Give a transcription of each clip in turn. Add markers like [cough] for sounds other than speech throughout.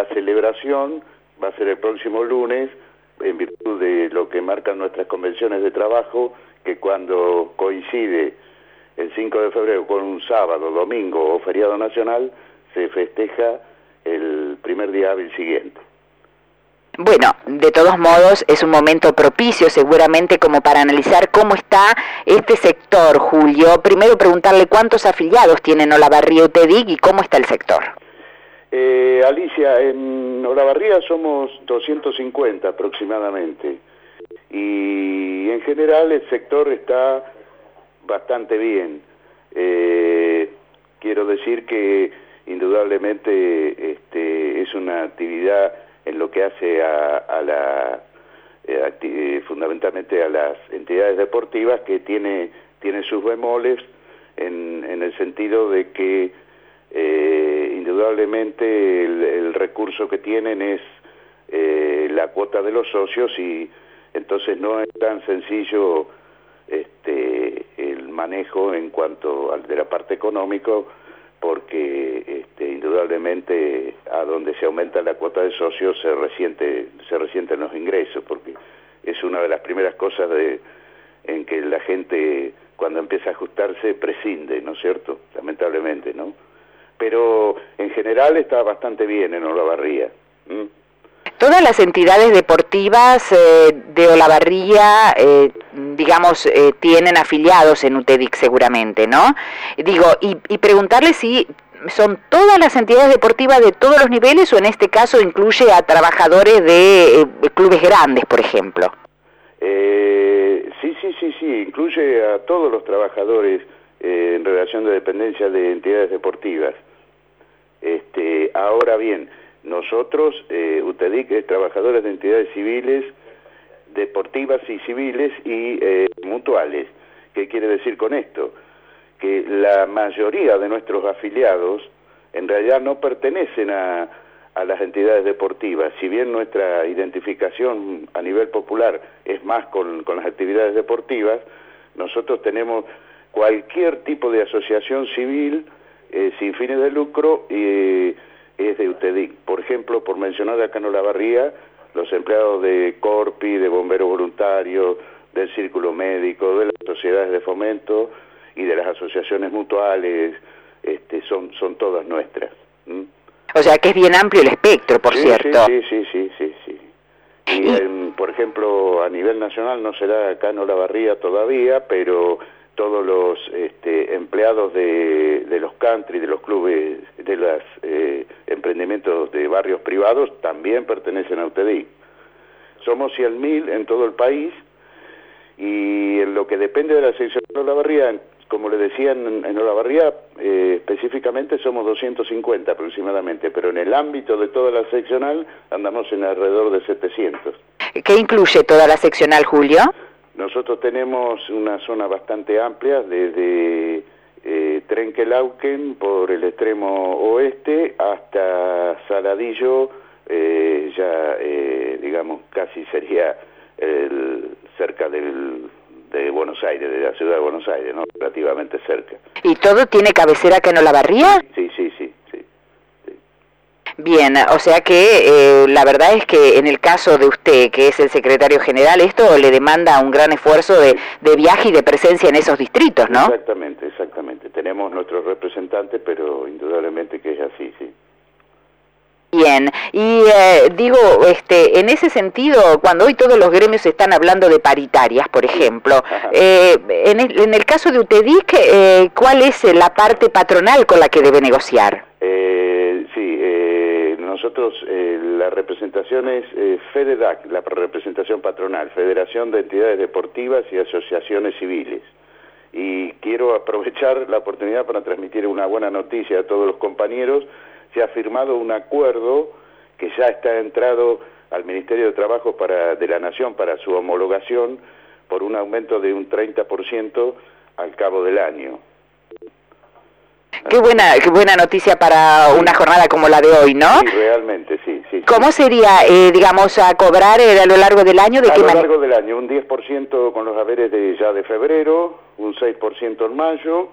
la celebración va a ser el próximo lunes, en virtud de lo que marcan nuestras convenciones de trabajo, que cuando coincide el 5 de febrero con un sábado, domingo o feriado nacional, se festeja el primer día hábil siguiente. Bueno, de todos modos es un momento propicio seguramente como para analizar cómo está este sector, Julio. Primero preguntarle cuántos afiliados tienen Olavarría UTEDIC y cómo está el sector. Eh, Alicia, en Olavarría somos 250 aproximadamente y en general el sector está bastante bien. Eh, quiero decir que indudablemente este, es una actividad en lo que hace a, la eh, eh, fundamentalmente a las entidades deportivas que tiene tiene sus bemoles en, el sentido de que indudablemente el, recurso que tienen es la cuota de los socios y entonces no es tan sencillo este, el manejo en cuanto al de la parte económico porque este, indudablemente a donde se aumenta la cuota de socios se resiente, se resienten los ingresos, porque es una de las primeras cosas de, en que la gente cuando empieza a ajustarse prescinde, ¿no es cierto? Lamentablemente, ¿no? Pero en general está bastante bien en Olavarría. Todas las entidades deportivas eh, de Olavarría, eh, digamos, eh, tienen afiliados en UTEDIC seguramente, ¿no? Digo, y, y preguntarle si son todas las entidades deportivas de todos los niveles o en este caso incluye a trabajadores de clubes grandes, por ejemplo. sí, sí, sí, sí, incluye a todos los trabajadores en relación de dependencia de entidades deportivas. Este, ahora bien, nosotros, eh, UTEDIC es trabajadores de entidades civiles, deportivas y civiles y eh, mutuales. ¿Qué quiere decir con esto? Que la mayoría de nuestros afiliados en realidad no pertenecen a, las entidades deportivas. Si bien nuestra identificación a nivel popular es más con las actividades deportivas, nosotros tenemos cualquier tipo de asociación civil eh, sin fines de lucro y es de UTEDIC. Por ejemplo, por mencionar acá en Olavarría, los empleados de Corpi, de bomberos voluntarios, del círculo médico, de las sociedades de fomento y de las asociaciones mutuales, este, son, son todas nuestras. O sea que es bien amplio el espectro, por cierto. Sí, sí, sí, sí, sí. Y, por ejemplo, a nivel nacional no será acá en Olavarría todavía, pero todos los este, empleados de, de, los country, de los clubes, de los eh, emprendimientos de barrios privados también pertenecen a UTEDI. Somos 100.000 en todo el país y en lo que depende de la sección de Olavarría, como le decían en, Olavarría, eh, específicamente somos 250 aproximadamente, pero en el ámbito de toda la seccional andamos en alrededor de 700. ¿Qué incluye toda la seccional, Julio? Nosotros tenemos una zona bastante amplia desde eh, Trenquelauquen por el extremo oeste hasta Saladillo, eh, ya eh, digamos casi sería el, cerca del, de Buenos Aires, de la ciudad de Buenos Aires, ¿no? relativamente cerca. ¿Y todo tiene cabecera acá en Olavarría? Sí, sí, sí. Bien, o sea que eh, la verdad es que en el caso de usted, que es el secretario general, esto le demanda un gran esfuerzo de, viaje y de presencia en esos distritos, ¿no? Exactamente, exactamente. Tenemos nuestros representantes, pero indudablemente que es así, sí. Bien, y eh, digo, este, en ese sentido, cuando hoy todos los gremios están hablando de paritarias, por ejemplo, [laughs] eh, en, el, en, el, caso de UTEDIC, ¿cuál es la parte patronal con la que debe negociar? Nosotros eh, la representación es eh, FEDEDAC, la representación patronal, Federación de Entidades Deportivas y Asociaciones Civiles. Y quiero aprovechar la oportunidad para transmitir una buena noticia a todos los compañeros. Se ha firmado un acuerdo que ya está entrado al Ministerio de Trabajo de la Nación para su homologación por un aumento de un 30% al cabo del año. Qué buena, qué buena noticia para una jornada como la de hoy, ¿no? Sí, realmente, sí. sí ¿Cómo sería, eh, digamos, a cobrar eh, a lo largo del año? ¿De a lo largo del año, un 10% con los haberes de ya de febrero, un 6% en mayo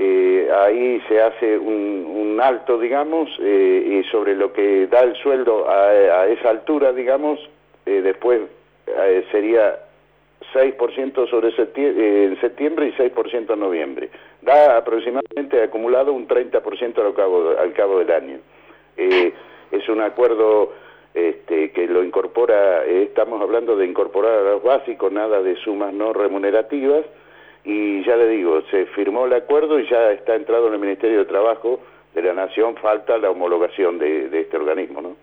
eh, ahí se hace un, alto, digamos, y sobre lo que da el sueldo a, esa altura, digamos, después sería 6% sobre septiembre, en septiembre y 6% en noviembre. Da aproximadamente acumulado un 30% al cabo, al cabo del año. es un acuerdo este, que lo incorpora, eh, estamos hablando de incorporar a los básicos, nada de sumas no remunerativas, y ya le digo, se firmó el acuerdo y ya está entrado en el Ministerio de Trabajo de la Nación, falta la homologación de, este organismo, ¿no?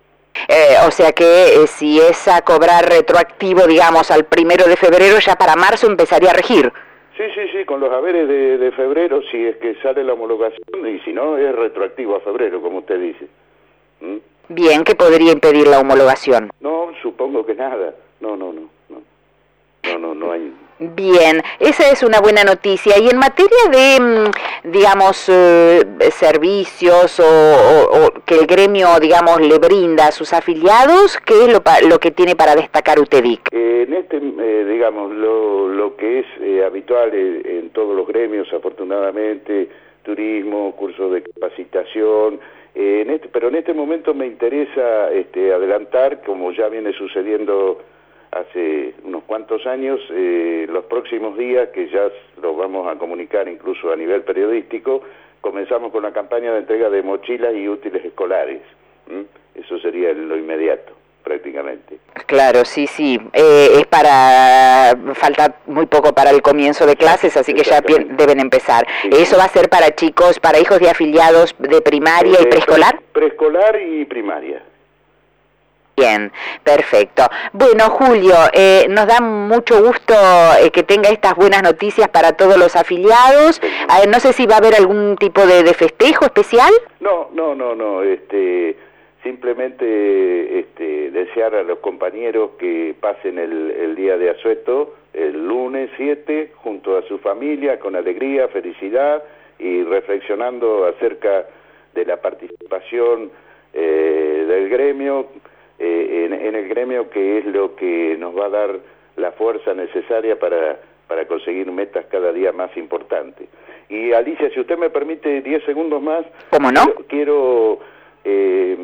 Eh, o sea que eh, si es a cobrar retroactivo, digamos, al primero de febrero, ya para marzo empezaría a regir. Sí, sí, sí, con los haberes de, febrero, si es que sale la homologación, y si no, es retroactivo a febrero, como usted dice. ¿Mm? Bien, ¿qué podría impedir la homologación? No, supongo que nada. No, no, no. No, no, no, hay... Bien, esa es una buena noticia. Y en materia de, mm, digamos, eh, servicios o, que el gremio, digamos, le brinda a sus afiliados, ¿qué es lo, lo que tiene para destacar UTEDIC? en este, eh, digamos, lo, lo, que es eh, habitual en todos los gremios, afortunadamente, turismo, cursos de capacitación, eh, este, pero en este momento me interesa este, adelantar, como ya viene sucediendo hace unos cuantos años, eh, los próximos días, que ya los vamos a comunicar incluso a nivel periodístico, comenzamos con la campaña de entrega de mochilas y útiles escolares. Eso sería lo inmediato prácticamente. Claro, sí, sí. Eh, es para. Falta muy poco para el comienzo de clases, así que ya deben empezar. ¿Eso va a ser para chicos, para hijos de afiliados de primaria y eh, preescolar? Preescolar y primaria. Bien, perfecto. Bueno, Julio, eh, nos da mucho gusto que tenga estas buenas noticias para todos los afiliados. no sé si va a haber algún tipo de, de, festejo especial. No, no, no, no. Este, simplemente este, desear a los compañeros que pasen el, día de asueto, el lunes 7, junto a su familia, con alegría, felicidad y reflexionando acerca de la participación eh, del gremio, eh, en, el gremio que es lo que nos va a dar la fuerza necesaria para, para conseguir metas cada día más importantes. Y Alicia, si usted me permite 10 segundos más, ¿Cómo no? quiero, eh,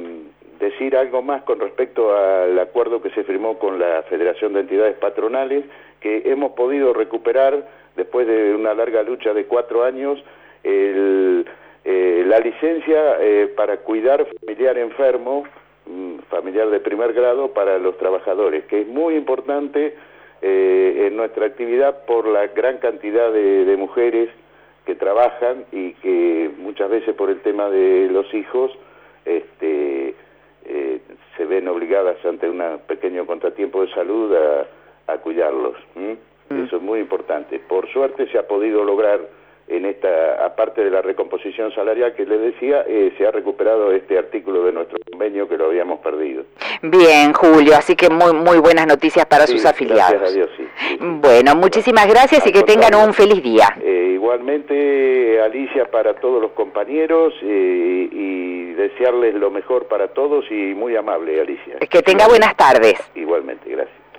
decir algo más con respecto al acuerdo que se firmó con la Federación de Entidades Patronales, que hemos podido recuperar, después de una larga lucha de cuatro años, eh, la licencia eh, para cuidar familiar enfermo, familiar de primer grado para los trabajadores, que es muy importante eh, en nuestra actividad por la gran cantidad de mujeres que trabajan y que muchas veces por el tema de los hijos este, eh, se ven obligadas ante un pequeño contratiempo de salud a, cuidarlos. Mm. Eso es muy importante. Por suerte se ha podido lograr en esta, aparte de la recomposición salarial que le decía, eh, se ha recuperado este artículo de nuestro convenio que lo habíamos perdido. Bien, Julio, así que muy muy buenas noticias para sus afiliados. Gracias a Dios, sí. bueno, muchísimas gracias y que tengan un feliz día. Eh, igualmente, Alicia, para todos los compañeros eh, y desearles lo mejor para todos y muy amable, Alicia. Que tenga buenas tardes. Igualmente, gracias.